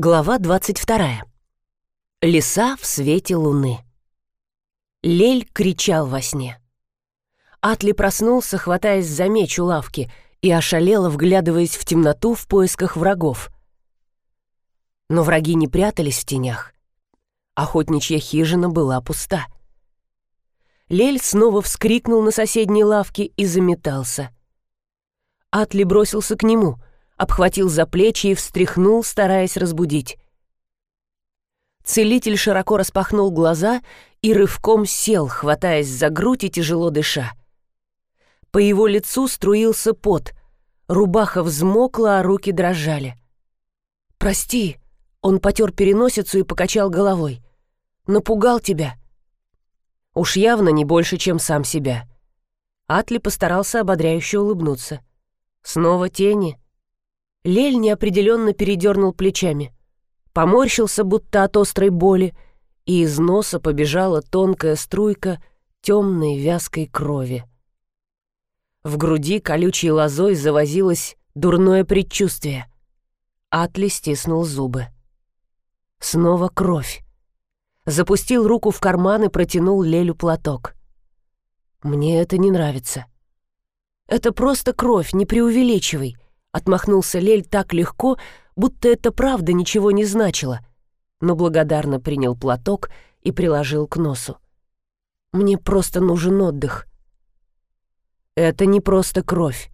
Глава 22. Леса в свете луны. Лель кричал во сне. Атли проснулся, хватаясь за меч у лавки, и ошалело, вглядываясь в темноту в поисках врагов. Но враги не прятались в тенях. Охотничья хижина была пуста. Лель снова вскрикнул на соседней лавке и заметался. Атли бросился к нему — обхватил за плечи и встряхнул, стараясь разбудить. Целитель широко распахнул глаза и рывком сел, хватаясь за грудь и тяжело дыша. По его лицу струился пот, рубаха взмокла, а руки дрожали. «Прости», — он потер переносицу и покачал головой. «Напугал тебя». Уж явно не больше, чем сам себя. Атли постарался ободряюще улыбнуться. Снова тени — Лель неопределенно передернул плечами. Поморщился, будто от острой боли, и из носа побежала тонкая струйка темной вязкой крови. В груди колючей лозой завозилось дурное предчувствие. Атли стиснул зубы. Снова кровь. Запустил руку в карман и протянул Лелю платок. «Мне это не нравится». «Это просто кровь, не преувеличивай», Отмахнулся Лель так легко, будто это правда ничего не значило, но благодарно принял платок и приложил к носу. «Мне просто нужен отдых». «Это не просто кровь».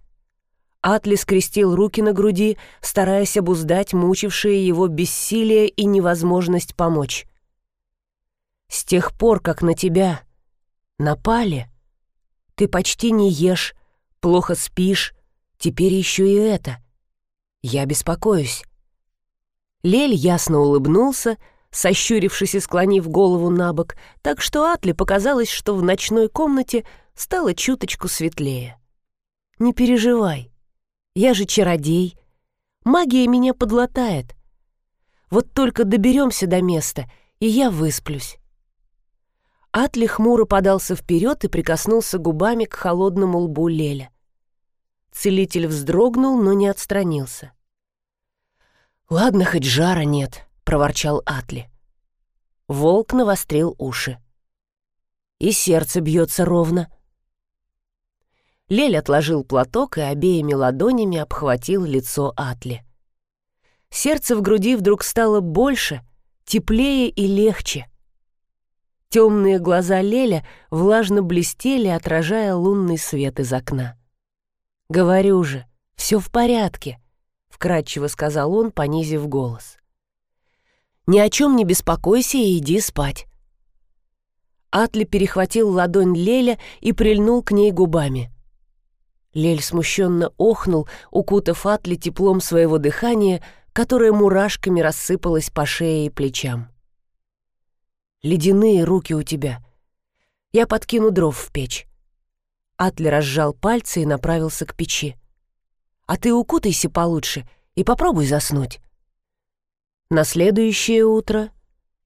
Атли скрестил руки на груди, стараясь обуздать мучившие его бессилие и невозможность помочь. «С тех пор, как на тебя напали, ты почти не ешь, плохо спишь, Теперь еще и это. Я беспокоюсь. Лель ясно улыбнулся, сощурившись и склонив голову на бок, так что Атли показалось, что в ночной комнате стало чуточку светлее. «Не переживай. Я же чародей. Магия меня подлатает. Вот только доберемся до места, и я высплюсь». Атли хмуро подался вперед и прикоснулся губами к холодному лбу Леля. Целитель вздрогнул, но не отстранился. «Ладно, хоть жара нет», — проворчал Атли. Волк навострил уши. «И сердце бьется ровно». Лель отложил платок и обеими ладонями обхватил лицо Атли. Сердце в груди вдруг стало больше, теплее и легче. Темные глаза Леля влажно блестели, отражая лунный свет из окна. «Говорю же, все в порядке», — вкратчиво сказал он, понизив голос. «Ни о чем не беспокойся и иди спать». Атли перехватил ладонь Леля и прильнул к ней губами. Лель смущенно охнул, укутав Атли теплом своего дыхания, которое мурашками рассыпалось по шее и плечам. «Ледяные руки у тебя. Я подкину дров в печь. Атли разжал пальцы и направился к печи. «А ты укутайся получше и попробуй заснуть». На следующее утро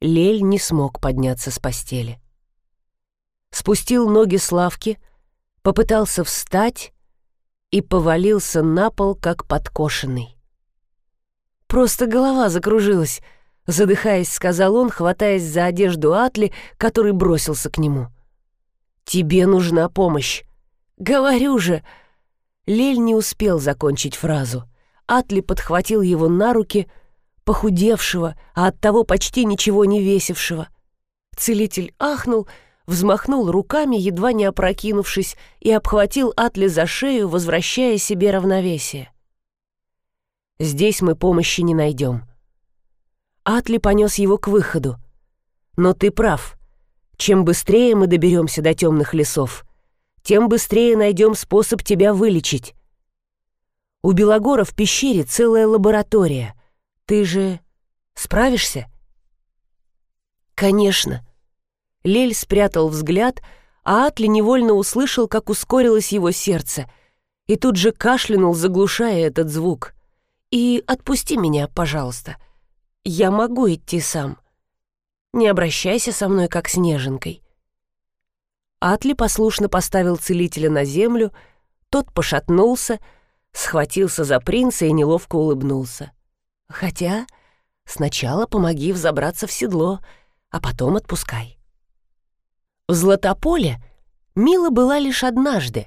Лель не смог подняться с постели. Спустил ноги с лавки, попытался встать и повалился на пол, как подкошенный. «Просто голова закружилась», — задыхаясь, сказал он, хватаясь за одежду Атли, который бросился к нему. «Тебе нужна помощь. «Говорю же!» Лель не успел закончить фразу. Атли подхватил его на руки, похудевшего, а оттого почти ничего не весившего. Целитель ахнул, взмахнул руками, едва не опрокинувшись, и обхватил Атли за шею, возвращая себе равновесие. «Здесь мы помощи не найдем». Атли понес его к выходу. «Но ты прав. Чем быстрее мы доберемся до темных лесов, тем быстрее найдем способ тебя вылечить. У Белогора в пещере целая лаборатория. Ты же справишься? Конечно. Лель спрятал взгляд, а Атли невольно услышал, как ускорилось его сердце, и тут же кашлянул, заглушая этот звук. «И отпусти меня, пожалуйста. Я могу идти сам. Не обращайся со мной, как с. Атли послушно поставил целителя на землю, тот пошатнулся, схватился за принца и неловко улыбнулся. Хотя Сначала помоги взобраться в седло, а потом отпускай. В Златополе Мила была лишь однажды,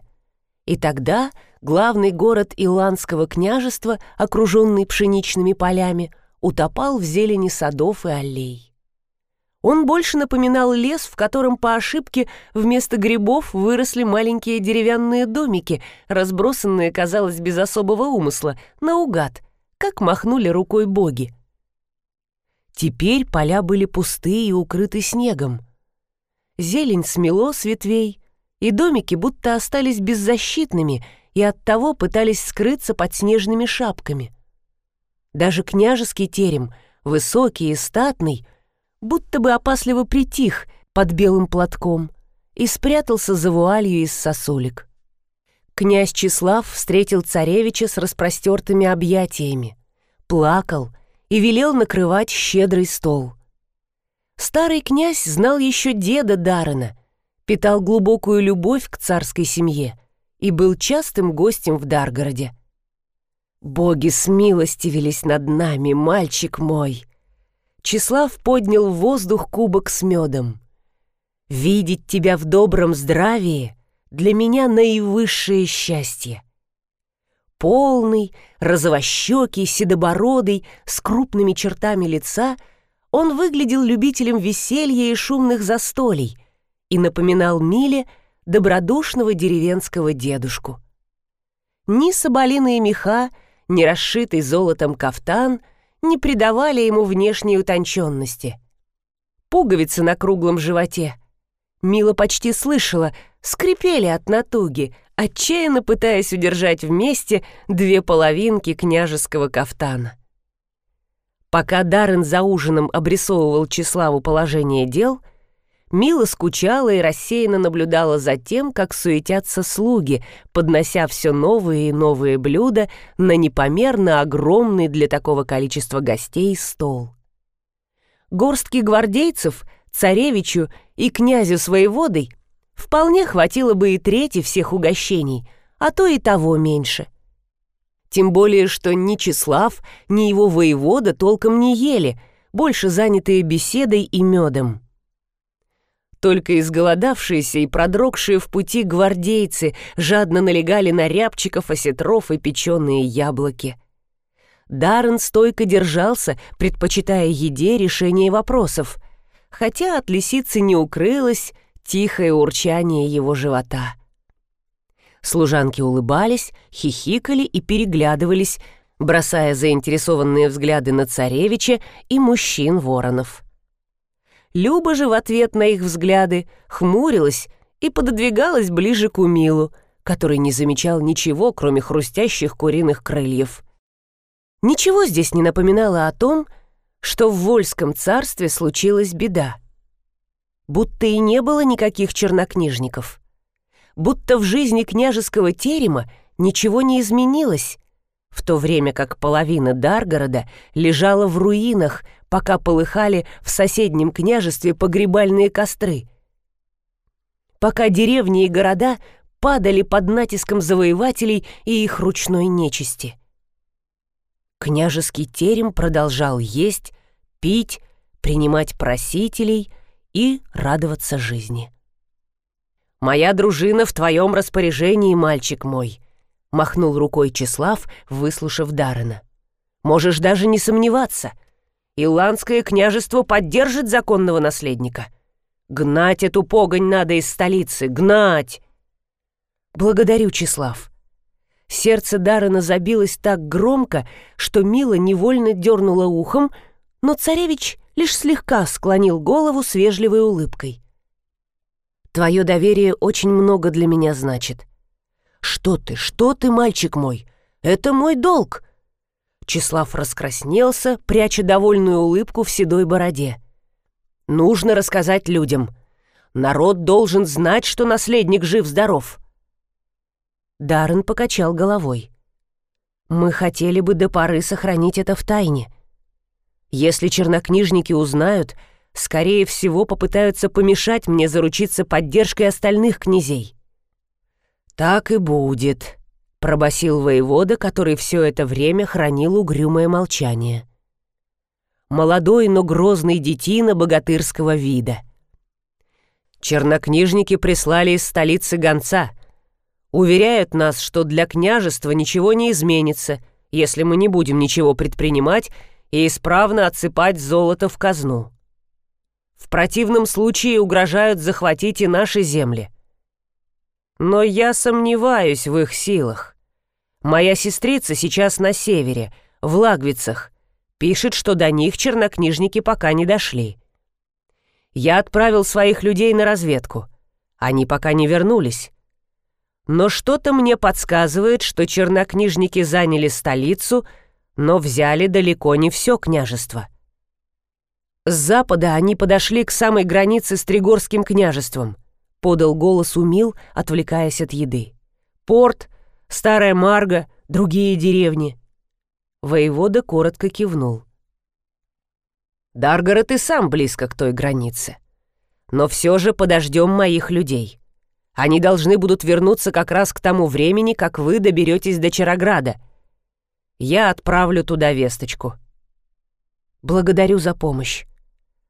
и тогда главный город Иландского княжества, окруженный пшеничными полями, утопал в зелени садов и аллей. Он больше напоминал лес, в котором по ошибке вместо грибов выросли маленькие деревянные домики, разбросанные, казалось, без особого умысла, наугад, как махнули рукой боги. Теперь поля были пустые и укрыты снегом. Зелень смело с ветвей, и домики будто остались беззащитными и оттого пытались скрыться под снежными шапками. Даже княжеский терем, высокий и статный, будто бы опасливо притих под белым платком и спрятался за вуалью из сосулек. Князь Числав встретил царевича с распростертыми объятиями, плакал и велел накрывать щедрый стол. Старый князь знал еще деда Дарена, питал глубокую любовь к царской семье и был частым гостем в Даргороде. «Боги смилостивились над нами, мальчик мой!» Числав поднял в воздух кубок с медом. «Видеть тебя в добром здравии для меня наивысшее счастье!» Полный, розовощекий, седобородый, с крупными чертами лица, он выглядел любителем веселья и шумных застолий и напоминал Миле добродушного деревенского дедушку. Ни соболиные меха, ни расшитый золотом кафтан не придавали ему внешней утонченности. Пуговицы на круглом животе. Мила почти слышала, скрипели от натуги, отчаянно пытаясь удержать вместе две половинки княжеского кафтана. Пока Даррен за ужином обрисовывал Числаву положение дел, Мила скучала и рассеянно наблюдала за тем, как суетятся слуги, поднося все новые и новые блюда на непомерно огромный для такого количества гостей стол. Горстки гвардейцев, царевичу и князю своеводой вполне хватило бы и трети всех угощений, а то и того меньше. Тем более, что ни Числав, ни его воевода толком не ели, больше занятые беседой и медом. Только изголодавшиеся и продрогшие в пути гвардейцы жадно налегали на рябчиков, осетров и печеные яблоки. Даррен стойко держался, предпочитая еде решение вопросов, хотя от лисицы не укрылось тихое урчание его живота. Служанки улыбались, хихикали и переглядывались, бросая заинтересованные взгляды на царевича и мужчин-воронов. Люба же в ответ на их взгляды хмурилась и пододвигалась ближе к Умилу, который не замечал ничего, кроме хрустящих куриных крыльев. Ничего здесь не напоминало о том, что в Вольском царстве случилась беда. Будто и не было никаких чернокнижников. Будто в жизни княжеского терема ничего не изменилось, в то время как половина Даргорода лежала в руинах, пока полыхали в соседнем княжестве погребальные костры. Пока деревни и города падали под натиском завоевателей и их ручной нечисти. Княжеский терем продолжал есть, пить, принимать просителей и радоваться жизни. «Моя дружина в твоем распоряжении, мальчик мой», — махнул рукой Числав, выслушав Дарена. «Можешь даже не сомневаться. Иландское княжество поддержит законного наследника. Гнать эту погонь надо из столицы, гнать!» «Благодарю, Числав». Сердце Дарена забилось так громко, что Мила невольно дернула ухом, но царевич лишь слегка склонил голову с вежливой улыбкой. «Твое доверие очень много для меня значит. «Что ты, что ты, мальчик мой? Это мой долг!» Числав раскраснелся, пряча довольную улыбку в седой бороде. «Нужно рассказать людям. Народ должен знать, что наследник жив-здоров». Даррен покачал головой. «Мы хотели бы до поры сохранить это в тайне. Если чернокнижники узнают, скорее всего попытаются помешать мне заручиться поддержкой остальных князей. «Так и будет», — пробасил воевода, который все это время хранил угрюмое молчание. молодой, но грозный детина богатырского вида. Чернокнижники прислали из столицы гонца. Уверяют нас, что для княжества ничего не изменится, если мы не будем ничего предпринимать и исправно отсыпать золото в казну. В противном случае угрожают захватить и наши земли. Но я сомневаюсь в их силах. Моя сестрица сейчас на севере, в Лагвицах. Пишет, что до них чернокнижники пока не дошли. Я отправил своих людей на разведку. Они пока не вернулись. Но что-то мне подсказывает, что чернокнижники заняли столицу, но взяли далеко не все княжество. С запада они подошли к самой границе с Тригорским княжеством, подал голос Умил, отвлекаясь от еды. Порт, Старая Марга, другие деревни. Воевода коротко кивнул. Даргород и сам близко к той границе. Но все же подождем моих людей. Они должны будут вернуться как раз к тому времени, как вы доберетесь до Чарограда. Я отправлю туда весточку. Благодарю за помощь.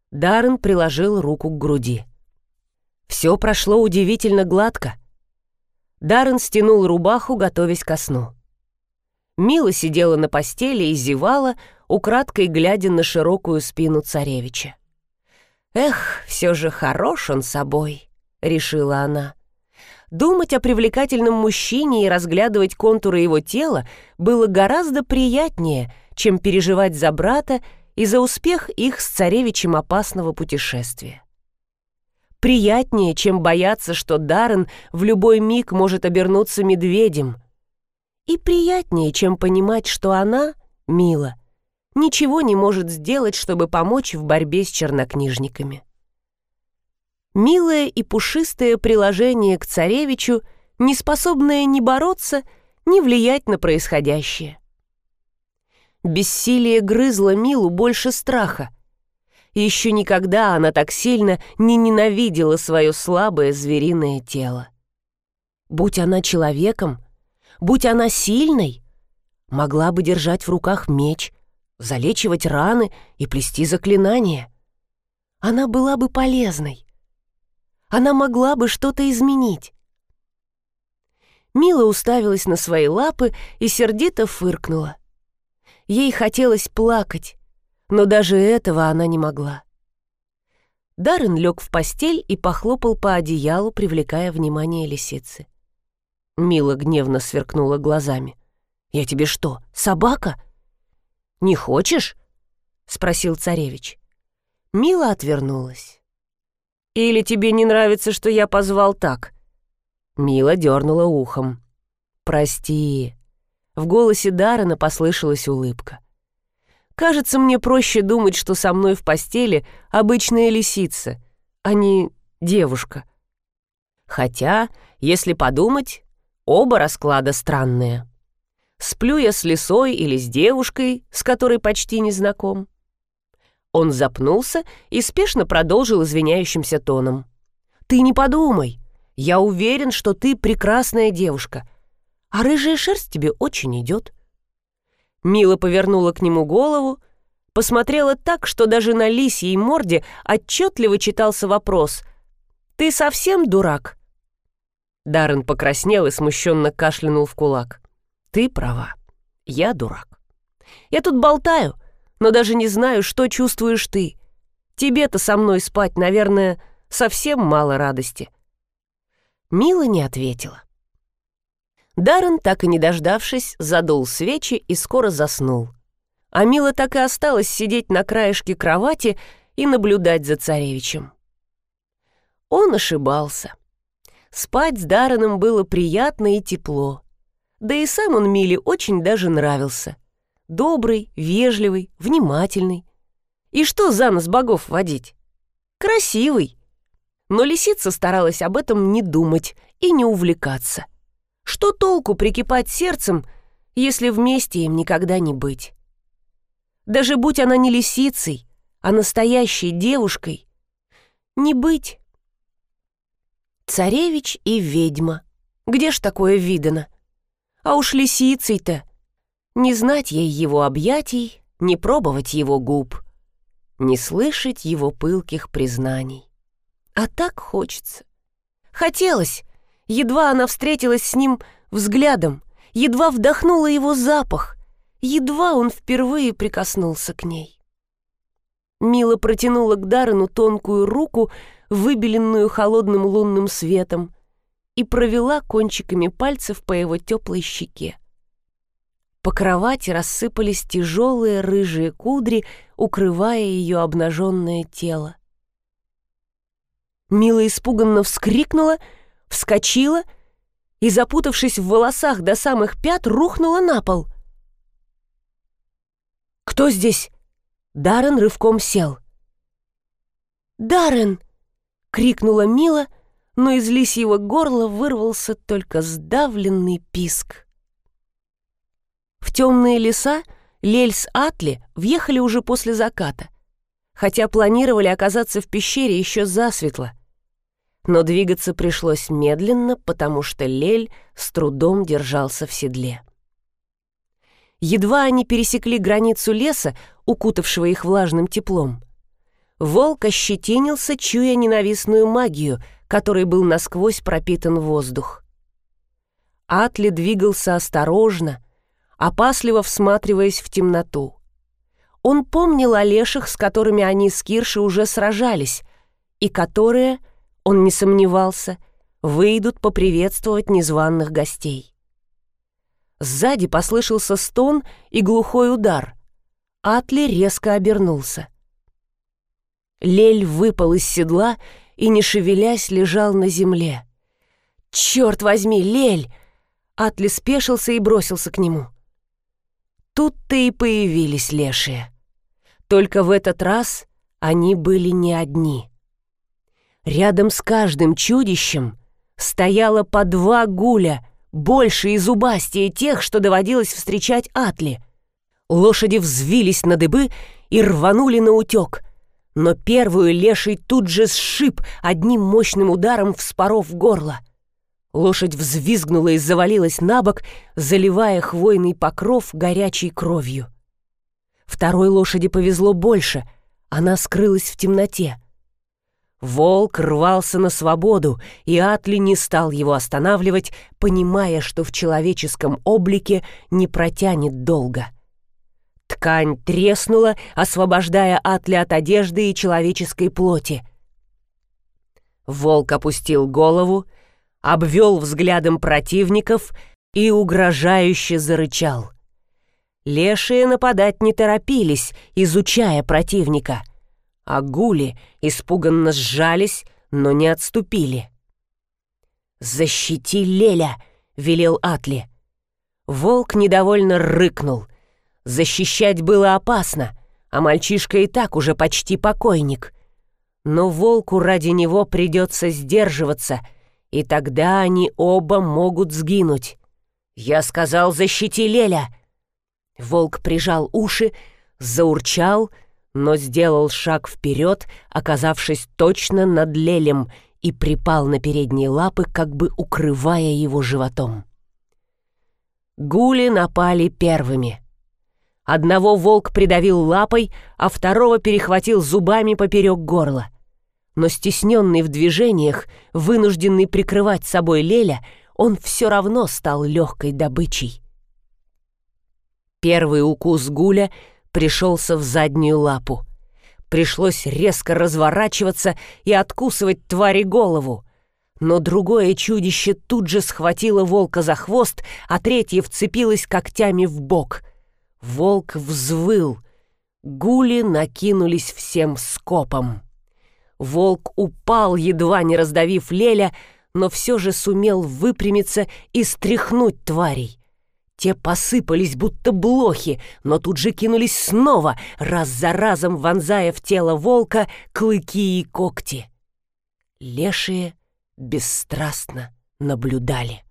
Даррен приложил руку к груди. Все прошло удивительно гладко. Даррен стянул рубаху, готовясь ко сну. Мила сидела на постели и зевала, украдкой глядя на широкую спину царевича. «Эх, все же хорош он собой», — решила она. Думать о привлекательном мужчине и разглядывать контуры его тела было гораздо приятнее, чем переживать за брата и за успех их с царевичем опасного путешествия. Приятнее, чем бояться, что Даррен в любой миг может обернуться медведем. И приятнее, чем понимать, что она, Мила, ничего не может сделать, чтобы помочь в борьбе с чернокнижниками. Милое и пушистое приложение к царевичу, не способное ни бороться, ни влиять на происходящее. Бессилие грызло Милу больше страха. Еще никогда она так сильно не ненавидела свое слабое звериное тело. Будь она человеком, будь она сильной, могла бы держать в руках меч, залечивать раны и плести заклинания. Она была бы полезной. Она могла бы что-то изменить. Мила уставилась на свои лапы и сердито фыркнула. Ей хотелось плакать, но даже этого она не могла. Даррен лег в постель и похлопал по одеялу, привлекая внимание лисицы. Мила гневно сверкнула глазами. «Я тебе что, собака?» «Не хочешь?» — спросил царевич. Мила отвернулась. «Или тебе не нравится, что я позвал так?» Мила дернула ухом. «Прости». В голосе Даррена послышалась улыбка. «Кажется, мне проще думать, что со мной в постели обычная лисица, а не девушка. Хотя, если подумать, оба расклада странные. Сплю я с лисой или с девушкой, с которой почти не знаком. Он запнулся и спешно продолжил извиняющимся тоном. «Ты не подумай. Я уверен, что ты прекрасная девушка, а рыжая шерсть тебе очень идет». Мила повернула к нему голову, посмотрела так, что даже на лисьей морде отчетливо читался вопрос «Ты совсем дурак?» Даррен покраснел и смущенно кашлянул в кулак. «Ты права. Я дурак. Я тут болтаю, но даже не знаю, что чувствуешь ты. Тебе-то со мной спать, наверное, совсем мало радости». Мила не ответила. Даррен, так и не дождавшись, задул свечи и скоро заснул. А Мила так и осталась сидеть на краешке кровати и наблюдать за царевичем. Он ошибался. Спать с Дарреном было приятно и тепло. Да и сам он Миле очень даже нравился. Добрый, вежливый, внимательный. И что за нос богов водить? Красивый. Но лисица старалась об этом не думать и не увлекаться. Что толку прикипать сердцем, если вместе им никогда не быть? Даже будь она не лисицей, а настоящей девушкой, не быть. Царевич и ведьма. Где ж такое видано? А уж лисицей-то не знать ей его объятий, не пробовать его губ. не слышать его пылких признаний. А так хочется. Хотелось. Едва она встретилась с ним взглядом, едва вдохнула его запах, едва он впервые прикоснулся к ней. Мила протянула к Даррену тонкую руку, выбеленную холодным лунным светом, и провела кончиками пальцев по его теплой щеке. По кровати рассыпались тяжелые рыжие кудри, укрывая ее обнаженное тело. Мила испуганно вскрикнула, вскочила и, запутавшись в волосах до самых пят, рухнула на пол. «Кто здесь?» Даррен рывком сел. «Даррен!» — крикнула Мила, но из лисьего горла вырвался только сдавленный писк. В темные леса Лель с Атли въехали уже после заката, хотя планировали оказаться в пещере еще засветло. Но двигаться пришлось медленно, потому что Лель с трудом держался в седле. Едва они пересекли границу леса, укутавшего их влажным теплом, волк ощетинился, чуя ненавистную магию, которой был насквозь пропитан воздух. Атли двигался осторожно, опасливо всматриваясь в темноту. Он помнил о леших, с которыми они с Кирши уже сражались, и которые, он не сомневался, выйдут поприветствовать незваных гостей. Сзади послышался стон и глухой удар. Атли резко обернулся. Лель выпал из седла и, не шевелясь, лежал на земле. «Черт возьми, Лель!» Атли спешился и бросился к нему. Тут-то и появились лешие. Только в этот раз они были не одни. Рядом с каждым чудищем стояло по два гуля, больше и зубастее тех, что доводилось встречать Атли. Лошади взвились на дыбы и рванули на утек, но первую леший тут же сшиб одним мощным ударом, вспоров горло — Лошадь взвизгнула и завалилась на бок, заливая хвойный покров горячей кровью. Второй лошади повезло больше, она скрылась в темноте. Волк рвался на свободу, и Атли не стал его останавливать, понимая, что в человеческом облике не протянет долго. Ткань треснула, освобождая Атли от одежды и человеческой плоти. Волк опустил голову, обвел взглядом противников и угрожающе зарычал. Лешие нападать не торопились, изучая противника, а гули испуганно сжались, но не отступили. «Защити Леля!» — велел Атли. Волк недовольно рыкнул. Защищать было опасно, а мальчишка и так уже почти покойник. Но волку ради него придется сдерживаться — и тогда они оба могут сгинуть. Я сказал, защити Леля. Волк прижал уши, заурчал, но сделал шаг вперед, оказавшись точно над Лелем, и припал на передние лапы, как бы укрывая его животом. Гули напали первыми. Одного волк придавил лапой, а второго перехватил зубами поперек горла но стесненный в движениях, вынужденный прикрывать собой Леля, он все равно стал легкой добычей. Первый укус Гуля пришелся в заднюю лапу. Пришлось резко разворачиваться и откусывать твари голову. Но другое чудище тут же схватило волка за хвост, а третье вцепилось когтями в бок. Волк взвыл. Гули накинулись всем скопом. Волк упал, едва не раздавив Леля, но все же сумел выпрямиться и стряхнуть тварей. Те посыпались, будто блохи, но тут же кинулись снова, раз за разом вонзая в тело волка клыки и когти. Лешие бесстрастно наблюдали.